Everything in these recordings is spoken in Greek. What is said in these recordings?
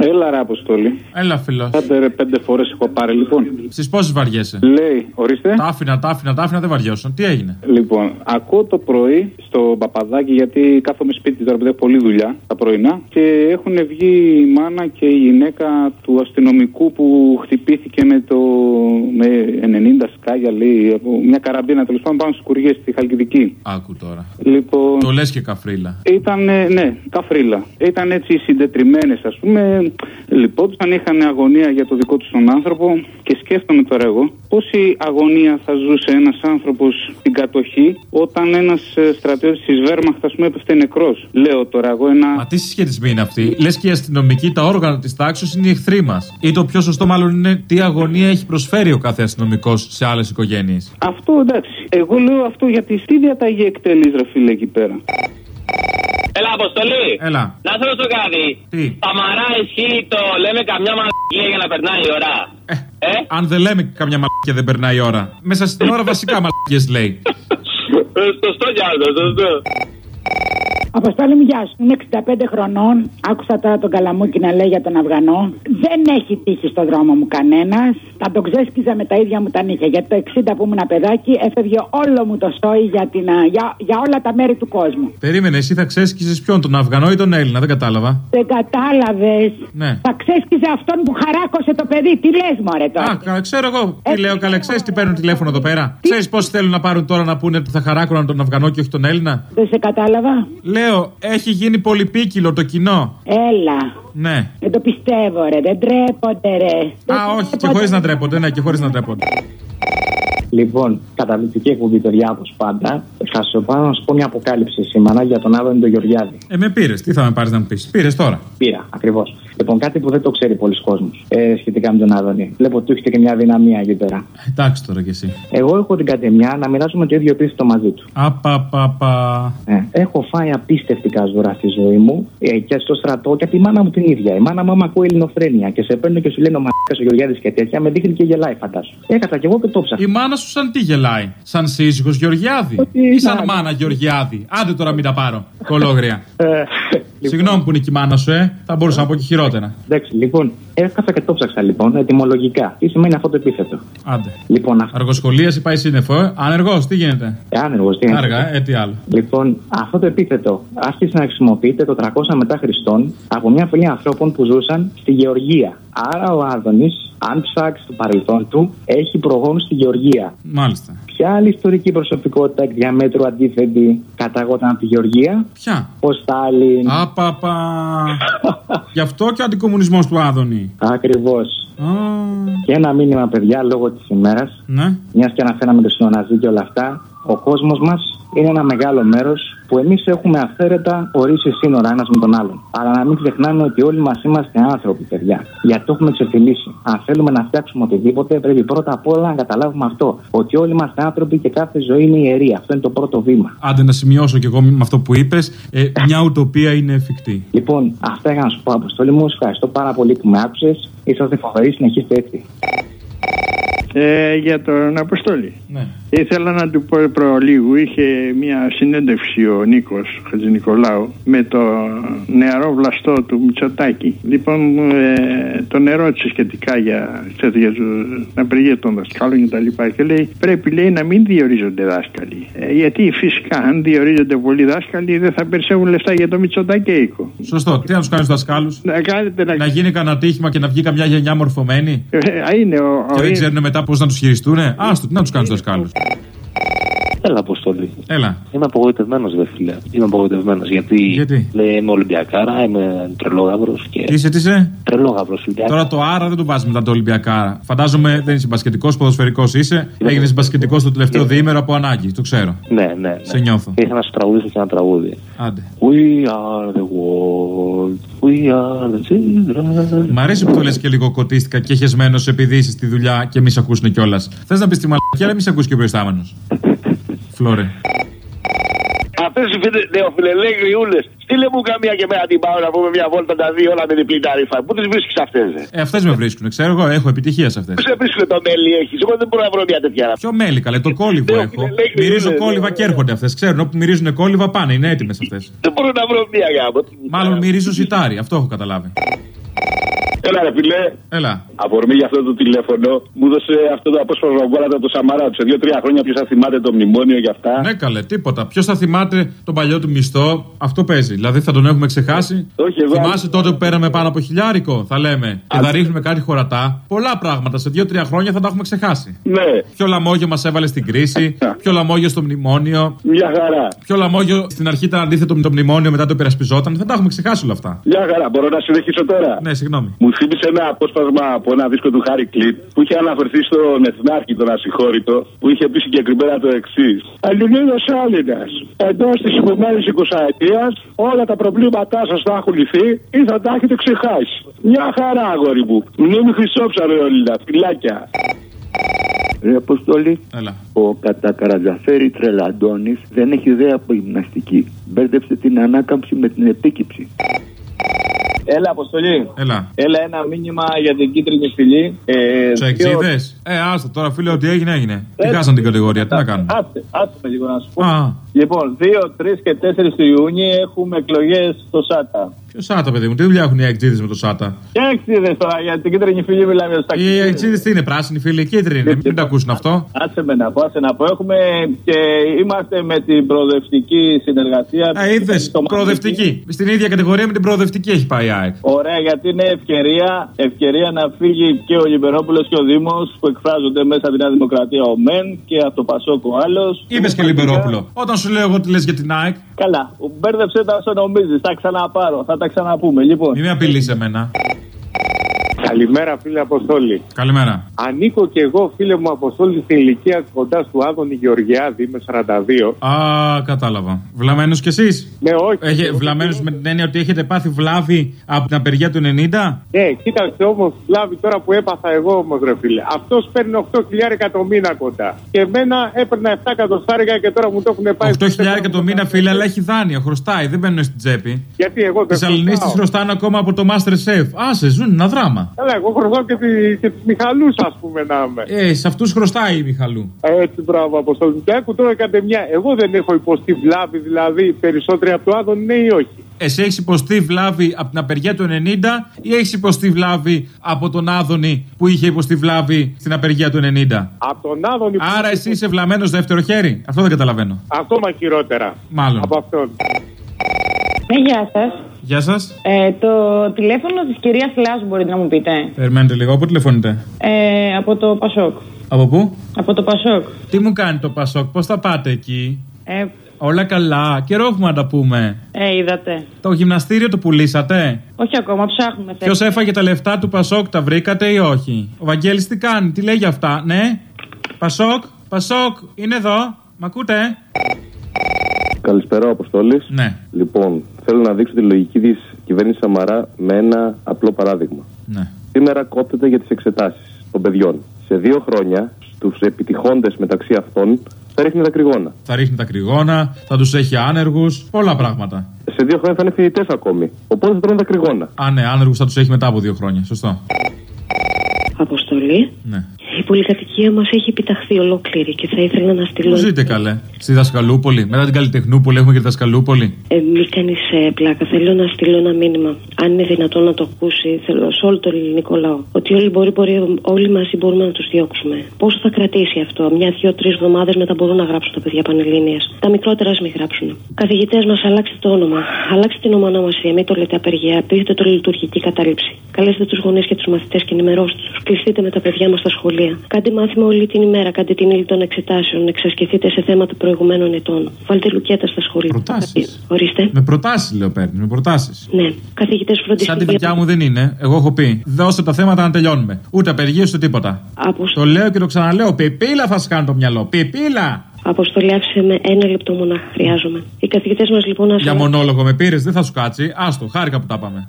Έλα, ρε Αποστολή. Έλα, φιλό. Άντε ρε, πέντε φορές έχω πάρει, λοιπόν. Στις πόσες βαριέσαι; Λέει, ορίστε. Τα άφηνα, τα άφηνα, τα άφηνα, δεν βαριώσαν. Τι έγινε; Λοιπόν, ακούω το πρωί στο παπαδάκι γιατί κάθομαι σπίτι τώρα που έχω πολλή δουλειά τα πρωινά και έχουν βγει η μάνα και η γυναίκα του αστυνομικού που χτυπήθηκε με το με 90 σκάγια λέει από μια καραμπίνα τέλος πάντων πάνω στις κουριές στη Χαλκιδική. Άκου τώρα. Λοιπόν, Το λες και καφρίλα. ήταν, ναι, καφρίλα. Ήταν έτσι συντετριμένες, ας πούμε. Λυπόντουσαν, είχαν αγωνία για το δικό τους τον άνθρωπο. Και σκέφτομαι τώρα εγώ πόση αγωνία θα ζούσε ένας άνθρωπος στην κατοχή όταν ένας στρατιώτης της Βέρμαχτ, ας πούμε, έπεφτε νεκρός. Λέω τώρα εγώ ένα. Μα τι συσχετισμοί είναι αυτοί. Λες και οι αστυνομικοί, τα όργανα της τάξης είναι οι εχθροί μας. Ή το πιο σωστό, μάλλον, είναι τι αγωνία έχει προσφέρει ο κάθε αστυνομικός σε άλλες οικογένειες. Αυτό εντάξει. Εγώ λέω αυτό γιατί στη διαταγή εκτελείς, ρε φίλε, εκεί πέρα. Έλα, Αποστολή. Έλα. Να σε ρωτήσω κάτι. Τι; Σταμαρά ισχύει το λέμε καμιά μαλακία για να περνάει η ώρα. Ε, Ε; Αν δεν λέμε καμιά μαλακία δεν περνάει η ώρα. Μέσα στην ώρα βασικά μαλακίες λέει. Ε, Σωστό κι άλλο, σωστό. Αποστόλη μου, γεια σου. Είμαι 65 χρονών. Άκουσα τώρα τον Καλαμούκι να λέει για τον Αυγανό. Δεν έχει τύχει στο δρόμο μου κανένας. Θα τον ξέσκιζα με τα ίδια μου τα νύχια. Γιατί το 60 που ήμουν παιδάκι έφευγε όλο μου το στόι για, την, α, για, για όλα τα μέρη του κόσμου. Περίμενε, εσύ θα ξέσκιζες ποιον, τον Αφγανό ή τον Έλληνα, δεν κατάλαβα. Δεν κατάλαβες. Ναι. Θα ξέσκιζε αυτόν που χαράκωσε το παιδί. Τι λες, Μωρέ τώρα; Α, κα- ξέρω εγώ. Τι Ε, λέω, καλέ, ξέρεις τι παίρνουν τηλέφωνο εδώ πέρα. Ξέρεις πόσοι θέλουν να πάρουν τώρα να πούνε ότι θα χαράκωναν τον Αφγανό και όχι τον Έλληνα; Δεν σε κατάλαβα. Λέω, έχει γίνει πολυπίκυλο το κοινό. Έλα. Ναι. Δεν το πιστεύω, ρε. Δεν τρέπονται, ρε. Δεν Α, όχι, και τρέπονται. χωρίς να τρέπονται, ναι, και χωρίς να τρέπονται. Λοιπόν, καταπληκτική εκπομπή, παιδιά, όπως πάντα. Θα σου πάω να σου πω μια αποκάλυψη σήμερα για τον Άδωνη τον Γεωργιάδη. Ε, με πήρες, τι θα με πάρεις να μου πεις; Πήρες τώρα. Πήρα, ακριβώς. Λοιπόν, κάτι που δεν το ξέρει πολλοί κόσμος ε, σχετικά με τον Άδωνη. Βλέπω ότι του έχετε και μια δυναμία εκεί πέρα. Εντάξει τώρα κι εσύ. Εγώ έχω την κατεμιά να μοιράζομαι το ίδιο επίθετο μαζί του. Απαπαπα. Ε, έχω φάει απίστευτη καζούρα στη ζωή μου ε, και στο στρατό και από τη μάνα μου την ίδια. Η μάνα μου άμα ακούει ελληνοφρένεια και σε παίρνει και σου λένε ο Μαλάκα ο Γεωργιάδης και τέτοια, με δείχνει και γελάει, φαντάσου. Έκανα κι εγώ και το ψάχα. Η μάνα σου σαν τι γελάει. Σαν σύζυγος Γεωργιάδη. Ότι Ή σαν να- μάνα Γεωργιάδη. Άντε τώρα μην τα πάρω. Κολόγρια. Ε, Συγγνώμη που είναι και η μάνα σου, ε. Θα μπορούσα να πω και χειρότερα. Εντάξει, λοιπόν, έκανα και το ψάξα λοιπόν, ετοιμολογικά. Τι σημαίνει αυτό το επίθετο; Άντε. Λοιπόν, αυτό. Αργοσχολίαση πάει σύννεφο, ε. Άνεργος, τι γίνεται; Ε, άνεργος, τι είναι. Άργα, ε, τι άλλο. Λοιπόν, αυτό το επίθετο άρχισε να χρησιμοποιείται το 300 μετά Χριστόν από μια φυλή ανθρώπων που ζούσαν στη Γεωργία. Άρα ο Άδωνης, αν ψάξει το παρελθόν του, έχει προγόνους στη Γεωργία. Μάλιστα. Ποια άλλη ιστορική προσωπικότητα εκ διαμέτρου αντίθετη καταγόταν από τη Γεωργία, Ποια; ο Στάλιν. Απαπα. Γι' αυτό και ο αντικομουνισμός του Άδωνη. Ακριβώς. Α, Και ένα μήνυμα, παιδιά, λόγω της ημέρας, ναι. μιας και αναφέραμε το συνοναζί και όλα αυτά, ο κόσμος μας είναι ένα μεγάλο μέρος που εμείς έχουμε αυθαίρετα ορίσει σύνορα ένας με τον άλλον. Αλλά να μην ξεχνάμε ότι όλοι μας είμαστε άνθρωποι, παιδιά. Γιατί το έχουμε ξεφυλίσει. Αν θέλουμε να φτιάξουμε οτιδήποτε, πρέπει πρώτα απ' όλα να καταλάβουμε αυτό. Ότι όλοι είμαστε άνθρωποι και κάθε ζωή είναι ιερή. Αυτό είναι το πρώτο βήμα. Άντε να σημειώσω κι εγώ με αυτό που είπες. Ε, μια ουτοπία είναι εφικτή. Λοιπόν, αυτά για να σου πω, Αποστολή μου. Σου ευχαριστώ πάρα πολύ που με άκουσες. Είσαστε φοβεροί, συνεχίστε έτσι. Ε, για τον Αποστόλη. Ναι. Ήθελα να του πω προλίγου, είχε μια συνέντευξη ο Νίκος Χατζηνικολάου με το νεαρό βλαστό του Μητσοτάκη. Λοιπόν, ε, τον ερώτησε σχετικά για, ξέρετε, για την απεργία των δασκάλων και τα λοιπά και λέει πρέπει λέει να μην διορίζονται δάσκαλοι. Ε, γιατί φυσικά αν διορίζονται πολλοί δάσκαλοι δεν θα περισσεύουν λεφτά για το Μητσοτάκη. Σωστό. Τι να τους κάνεις του δασκάλους; Να κάνετε να... Να γίνει κανένα τύχημα και να βγει καμιά γενιά μορφωμένη; Ε, α, είναι ο, Και ο- δεν ξέρουν μετά πώς να τους χειριστούν. Άστο, τι να τους κάνει τους δασκάλους. Έλα, Αποστολή. Έλα. Είμαι απογοητευμένος, δε φίλε. Είμαι απογοητευμένος γιατί, Γιατί; λέει είμαι Ολυμπιακάρα, είμαι τρελόγαυρος και. Τι είσαι, τι είσαι; Τρελόγαυρος Ολυμπιακάρα. Τώρα το άρα δεν το βάζει μετά το Ολυμπιακάρα. Φαντάζομαι δεν είσαι μπασκετικός, ποδοσφαιρικός είσαι. Έγινες μπασκετικός το τελευταίο διήμερο από ανάγκη. Το ξέρω. Ναι, ναι, ναι. Σε νιώθω. Και ήθελα να σου τραγουδήσω και ένα τραγούδι. Άντε. We are the world, we are the children. Μ' αρέσει που το λες και λίγο κοτίστηκα και χεσμένος επειδή είσαι στη δουλειά και μη σε ακούσουν κιόλας. Θες να πεις τη μαλακία, αλλά μη σε ακούσει και ο προϊστάμενος. Φλόρε. Αυτέ οι νεοφιλελέ γριούλε, στείλε μου καμία και μέρα την πάω να πούμε μια βόλτα τα δύο όλα με διπλή ταρήφα. Πού τις βρίσκεις αυτές, δε. Ε, αυτές με βρίσκουν, ξέρω εγώ, έχω επιτυχία σε αυτές. Πού σε βρίσκουν το μέλι έχεις, εγώ δεν μπορώ να βρω μια τέτοια. Ποιο μέλι, καλέ, το κόλληβο Ναι, έχω. ναι, ναι, Μυρίζω ναι, ναι, κόλληβα ναι, και ναι. έρχονται αυτές. Ξέρουν όπου μυρίζουν κόλληβα πάνε, είναι έτοιμες αυτές. Δεν μπορώ να βρω μια γάμο. Μάλλον μυρίζω σιτάρι, αυτό έχω καταλάβει. Έλα, ρε φιλέ. Έλα. Αφορμή για αυτό το τηλέφωνο μου έδωσε αυτό το απόσπασμα που βάλατε από το Σαμαρά. Σε δύο-τρία χρόνια ποιος θα θυμάται το μνημόνιο για αυτά; Ναι, καλέ, τίποτα. Ποιος θα θυμάται τον παλιό του μισθό, αυτό παίζει. Δηλαδή θα τον έχουμε ξεχάσει; Όχι, εγώ- Θυμάσαι τότε που πέραμε πάνω από χιλιάρικο, θα λέμε. Και θα ρίχνουμε κάτι χωρατά; Πολλά πράγματα. Σε δύο-τρία χρόνια θα τα έχουμε ξεχάσει. Ναι, Ποιο λαμόγιο μας έβαλε στην κρίση, ποιο λαμόγιο στο μνημόνιο, μια χαρά. ποιο λαμόγιο στην αρχή ήταν αντίθετο με το μνημόνιο, μετά το υπερασπιζόταν; Θα τα έχουμε ξεχάσει όλα αυτά. Μια χαρά. Μπορώ να συνεχίσω τώρα; Ναι, συγγνώμη. Μου θύμισε ένα απόσπασμα από ένα δίσκο του Χάρη Κλίτ που είχε αναφερθεί στον Εθνάρχη, τον Ασυγχώρητο, που είχε πει συγκεκριμένα το εξής. Ελληνίδο Έλληνας, εντός της επόμενη 20 ετία όλα τα προβλήματά σας θα έχουν λυθεί ή θα τα έχετε ξεχάσει. Μια χαρά, αγόρι μου. Μνήμη Χρυσόψαρο, Έλληνα. Φυλάκια. Ρε Αποστολή, Έλα. ο κατακαρατζαφέρη Τρελαντώνης δεν έχει ιδέα από γυμναστική. Μπέρδεψε την ανάκαμψη με την επίκυψη. Έλα, Αποστολή. Έλα. Έλα ένα μήνυμα για την κίτρινη φυλή. Ε, Του δύο- εξήδε. Ε, άστα τώρα, φίλε, ότι έγινε, έγινε. Τι Έτσι. χάσαν την κατηγορία, τι να κάνουμε; Άστε, άστε με λίγο να σου πω. Α, Λοιπόν, 2, 3 και 4 του Ιούνιου έχουμε εκλογές στο ΣΑΤΑ. Ποιο Σάτα, παιδί μου, τι δουλειά έχουν οι εξήδε με το Σάτα; Και εξήδε τώρα για την κίτρινη φυλή μιλάμε στα Οι εξήδε τι είναι, πράσινοι φίλοι, κίτρινοι είναι. Μην τα ακούσουν αυτό. Άσε με να πω, άσε να πω. Έχουμε και είμαστε με την προοδευτική συνεργασία. Α, είδες, Στο προοδευτική. Στην ίδια κατηγορία με την προοδευτική έχει πάει η ΑΕΚ. Ωραία, γιατί είναι ευκαιρία, ευκαιρία να φύγει και ο Λιμπερόπουλος και ο Δήμος που εκφράζονται μέσα από τη Νέα Δημοκρατία ο ΜΕΝ και από το Πασόκ ο άλλος. Είπες και Λιμπερόπουλο. Όταν σου λέω εγώ τι λες για την ΑΕΚ, Καλά, μπέρδεψε τα όσο νομίζεις. Θα ξαναπάρω, θα τα ξαναπούμε. Λοιπόν, μην με απειλείς εμένα. Καλημέρα, φίλε Αποστόλη. Καλημέρα. Ανήκω και εγώ, φίλε μου Αποστόλη, στην ηλικία κοντάς του Άδωνη Γεωργιάδη, είμαι 42. Α, κατάλαβα. Βλαμμένος κι εσείς; Ναι, όχι. Έχει βλαμμένος με την έννοια ότι έχετε πάθει βλάβη από την απεργία του 90. Ναι, κοίταξε όμως, λάβει τώρα που έπαθα εγώ όμως, ρε φίλε. Αυτός παίρνει 8 χιλιάρικα το μήνα κοντά. Και εμένα έπαιρνα 7 εκατοστάρικα και τώρα μου το έχουν πάει. 8 χιλιάρικα το μήνα, φίλε, αλλά έχει δάνειο, χρωστάει, δεν μπαίνουν στην τσέπη. Γιατί εγώ δεν Τις Αλληνίε τη χρωστάνε ακόμα από το Master Chef. Άσε, ζουν ένα δράμα. Καλά, εγώ χρωστάω και, τη, και του Μιχαλούς, ας πούμε, να είμαι. Ε, σε αυτούς χρωστάει η Μιχαλού. Έτσι, μπράβο, Αποστόλη. Και άκου τώρα κάτι μια. Εγώ δεν έχω υποστεί βλάβη, δηλαδή περισσότερη από το Άδωνη, ναι ή όχι. Εσύ έχεις υποστεί βλάβη από την απεργία του 90 ή έχεις υποστεί βλάβη από τον Άδωνη που είχε υποστεί βλάβη στην απεργία του 90. Από τον Άδωνη. που- Άρα εσύ είσαι βλαμμένος δεύτερο χέρι; Αυτό δεν καταλαβαίνω. Ακόμα χειρότερα. Μάλλον. Από αυτόν. Ναι, γεια σας. Γεια σας. Ε, το τηλέφωνο της κυρίας Λάζου μπορείτε να μου πείτε. Περιμένετε λίγο, πού τηλεφωνείτε; Ε, από το Πασόκ. Από πού; Από το Πασόκ. Τι μου κάνει το Πασόκ, πώς θα πάτε εκεί; Ε, Όλα καλά, καιρό έχουμε να τα πούμε. ε, είδατε. Το γυμναστήριο το πουλήσατε; Όχι ακόμα, ψάχνουμε. Ποιος έφαγε τα λεφτά του Πασόκ, τα βρήκατε ή όχι; Ο Βαγγέλης τι κάνει, τι λέει για αυτά, ναι. Πασόκ, Πασόκ, είναι εδώ. Μ' ακούτε, ε; Καλησπέρα, Αποστόλης. Ναι. Λοιπόν, θέλω να δείξω τη λογική της κυβέρνησης Σαμαρά με ένα απλό παράδειγμα. Ναι. Σήμερα κόπτεται για τις εξετάσεις των παιδιών. Σε δύο χρόνια, στους επιτυχώντες μεταξύ αυτών θα ρίχνει τα κρυγόνα. Θα ρίχνει τα κρυγόνα, θα τους έχει άνεργους, πολλά πράγματα. Σε δύο χρόνια θα είναι φοιτητές ακόμη. Οπότε θα τρώνε τα κρυγόνα. Α, ναι, άνεργους θα τους έχει μετά από δύο χρόνια. Σωστό. Αποστολή. Ναι. Η πολυκατοικία μας έχει επιταχθεί ολόκληρη και θα ήθελα να στείλω. Πού ζείτε καλέ; Στη Δασκαλούπολη. Μετά την Καλλιτεχνούπολη έχουμε και τη Δασκαλούπολη. Ε, μη κάνεις πλάκα. Θέλω να στείλω ένα μήνυμα. Αν είναι δυνατόν να το ακούσει, θέλω σε όλο το ελληνικό λαό. Ότι όλοι, μπορεί, μπορεί, όλοι μαζί μπορούμε να τους διώξουμε. Πόσο θα κρατήσει αυτό, μια, δύο, τρεις εβδομάδες μετά μπορούν να γράψουν τα παιδιά πανελλήνιες; Τα μικρότερα ας μην γράψουν. Καθηγητές μας, αλλάξτε το όνομα. Αλλάξτε την ονομασία. Μην το λέτε απεργία. Πείτε το λειτουργική κατάληψη. Καλέστε τους γονείς και τους μαθητές και ενημερώστε τους. Κλειστείτε με τα παιδιά μας στα σχολεία. Κάντε μάθημα όλη την ημέρα. Κάντε την ύλη των εξετάσεων. Εξασκηθείτε σε θέματα προηγουμένων ετών. Βάλτε λουκέτα στα σχολεία. Προτάσεις. Ορίστε. Με προτάσεις, λέω, παίρνεις. Με προτάσεις. Ναι. Καθηγητές φροντίστε. Σαν τη δικιά μου δεν είναι. Εγώ έχω πει. Δώστε τα θέματα να τελειώνουμε. Ούτε απεργίες ούτε τίποτα. Το λέω και το ξαναλέω. Πιπίλα θα σας κάνω το μυαλό. Πιπίλα! Αποστολή άφησε με ένα λεπτό μονάχα. Χρειάζομαι. Οι καθηγητές μας λοιπόν Για μονόλογο με πήρες, δεν θα σου κάτσει. Άστο, χάρηκα που τα πάμε.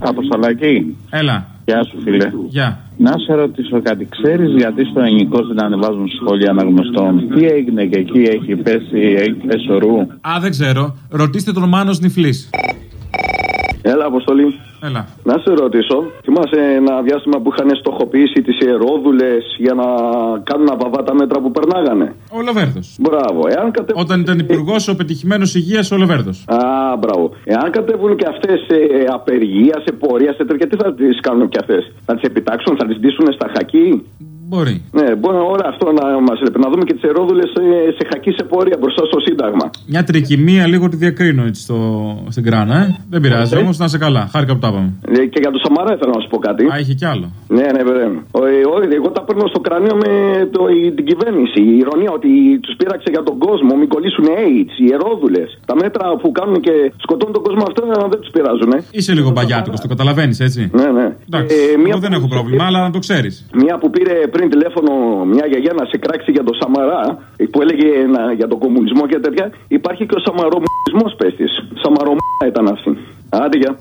Αποστολάκη. Έλα. Γεια σου, φίλε. Γεια. Να σε ρωτήσω κάτι. Ξέρεις γιατί στο ελληνικό δεν ανεβάζουν σχόλια αναγνωστών; Τι έγινε και εκεί, έχει πέσει, έχει πέσει ορού. Α, δεν ξέρω. Ρωτήστε τον Μάνος Νιφλή. Έλα, Αποστολή. Έλα. Να σε ρωτήσω, θυμάσαι ένα διάστημα που είχαν στοχοποιήσει τις ιερόδουλες για να κάνουν αβαβά τα μέτρα που περνάγανε; Ο Λοβέρδος. Μπράβο. Εάν κατε... Όταν ήταν υπουργός ο πετυχημένος υγείας ο Λοβέρδος. Α, μπράβο. Εάν κατέβουν και αυτές σε απεργία, σε πορεία, σε τέτοια, τι θα τις κάνουν και αυτές; Θα τις επιτάξουν, θα τις ντύσουν στα χακί; Μπορεί. Ναι, μπορεί όλα αυτό να μας λέπει. Να δούμε και τις ερόδουλε σε, σε χακί σε πορεία μπροστά στο Σύνταγμα. Μια τρικυμία λίγο τη διακρίνω έτσι στο, στην κράνα, ε. Δεν πειράζει όμως, να είσαι καλά. Χάρηκα που τα είπαμε. Ε, Και για το Σαμαρά ήθελα να σου πω κάτι. Α, είχε κι άλλο. Ναι, ναι, βέβαια. Ο- ε, ο- Εγώ τα παίρνω στο κρανίο με το, η- την κυβέρνηση. Η ηρωνία ότι τους πείραξε για τον κόσμο, μην κολλήσουν AIDS, οι ερόδουλε. Τα μέτρα που κάνουν και σκοτώνουν τον κόσμο αυτά δεν τους πειράζουν. Είσαι λίγο μπαγιάτικος, το καταλαβαίνεις έτσι. Ναι, ναι. Εντάξει. μία Εγώ δεν που- έχω πρόβλημα, αλλά να το ξέρεις. Μια που πήρε πριν τηλέφωνο μια γιαγιά να σε κράξει για το Σαμαρά, που έλεγε να- για τον κομμουνισμό και τέτοια, υπάρχει και ο Σαμαρομισμό πέστη. Σαμαρομά ήταν αυτή. Άντε, γεια.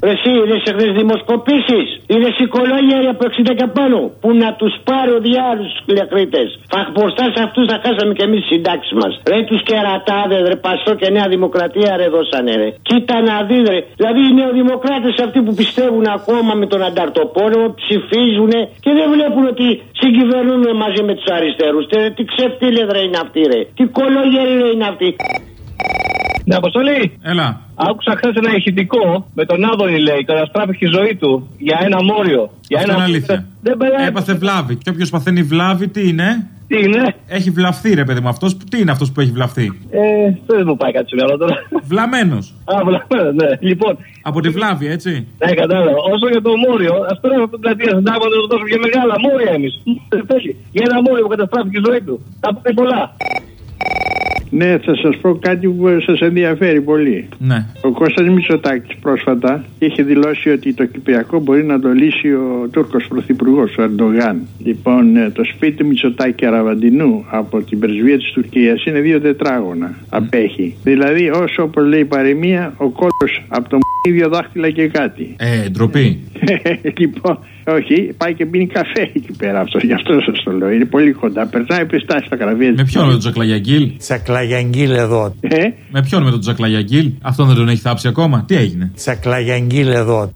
Εσύ είδες χθε δημοσκοπήσεις; Είδες οικολόγια από 60 και πάνω. Που να τους πάρει ο διάλογο του κλιακρίτε. Θα μπροστά σε αυτούς θα χάσαμε και εμείς τι συντάξεις μας. Ρε τους κερατάδες, ρε Πασό και Νέα Δημοκρατία ρε δώσανε ρε. Κοίτα να δεις ρε. Δηλαδή οι νεοδημοκράτες αυτοί που πιστεύουν ακόμα με τον ανταρτοπόλεμο ψηφίζουν και δεν βλέπουν ότι συγκυβερνούν μαζί με τους αριστερούς. Τι ξεφτύλεδρα είναι αυτή ρε. Τι κολόγεροι ρε είναι αυτή. Ναι, Αποστολή. Έλα. Άκουσα χθες ένα ηχητικό με τον Άδωνη, λέει, καταστράφηκε η ζωή του για ένα μόριο. Για Αυτό ένα... είναι αλήθεια. Δεν περάει. Έπαθε βλάβη. Και όποιος παθαίνει βλάβη, τι είναι; Τι είναι; Έχει βλαφθεί, ρε παιδί μου. Αυτός τι είναι αυτός που έχει βλαφθεί; Ε, δεν μου πάει κάτι στο μυαλό τώρα. Βλαμμένος. Α, βλαμμένος, ναι. Λοιπόν. Από τη βλάβη, έτσι. Ναι, κατάλαβα. Όσο για το μόριο, ας τώρα από την πλατεία συντάγματο να το δώσουμε για μεγάλα μόρια εμείς. Για ένα μόριο που καταστράφηκε η ζωή του. Τα πούμε πολλά. Ναι, θα σας πω κάτι που σας ενδιαφέρει πολύ. Ναι. Ο Κώστας Μητσοτάκης πρόσφατα είχε δηλώσει ότι το Κυπριακό μπορεί να το λύσει ο Τούρκος Πρωθυπουργός, ο Ερντογάν. Λοιπόν, ε, το σπίτι Μητσοτάκη Αραβαντινού από την πρεσβεία της Τουρκίας είναι δύο τετράγωνα. Απέχει. Δηλαδή, όσο όπως λέει η παροιμία, ο κόλλος από το ίδιο δάχτυλα και κάτι. Ε, ντροπή. λοιπόν, όχι, πάει και πίνει καφέ εκεί πέρα αυτό. Γι' αυτό σας το λέω. Είναι πολύ κοντά. Περνάει πιστά στα καραβία. Με ποιον, με τον Τζακλαγιαγκίλ. Τσακλαγιαγγίλ εδώ. Ε; Με ποιον, με τον Τζακλαγιαγκίλ. Αυτόν δεν τον έχει θάψει ακόμα. Τι έγινε; Τσακλαγιαγγίλ εδώ.